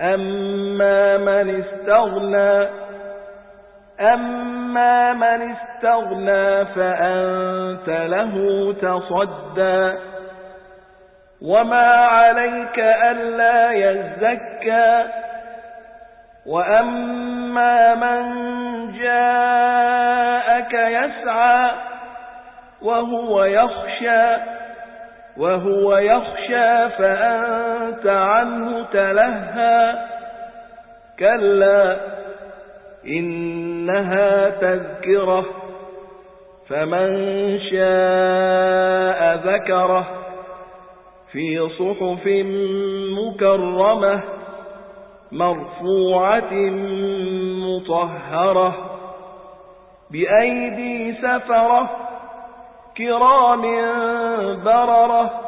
أما من استغنى أما من استغنى فأنت له تصدى وما عليك ألا يزكى وأما من جاءك يسعى وهو يخشى وهو يخشى فأنت عنه تلهى. كلا إنها تذكرة فمن شاء ذكره. في صحف مكرمة مرفوعة مطهرة. بأيدي سفرة كرام بررة.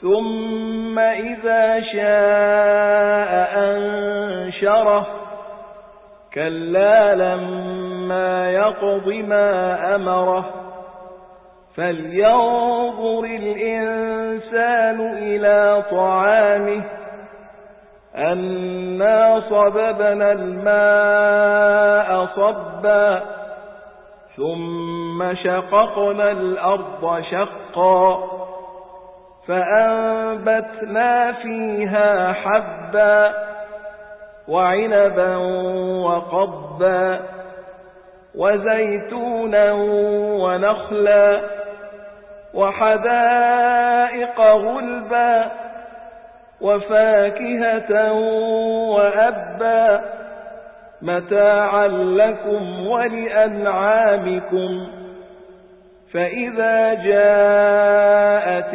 ثم إذا شاء أنشره. كلا لما يقض ما أمره. فلينظر الإنسان إلى طعامه. أنا صببنا الماء صبا. ثم شققنا الأرض شقا. فأنبتنا فيها حبا وعنبا وقبا وزيتونا ونخلا وحدائق غلبا وفاكهة وأبا متاعا لكم ولأنعامكم فإذا جاءت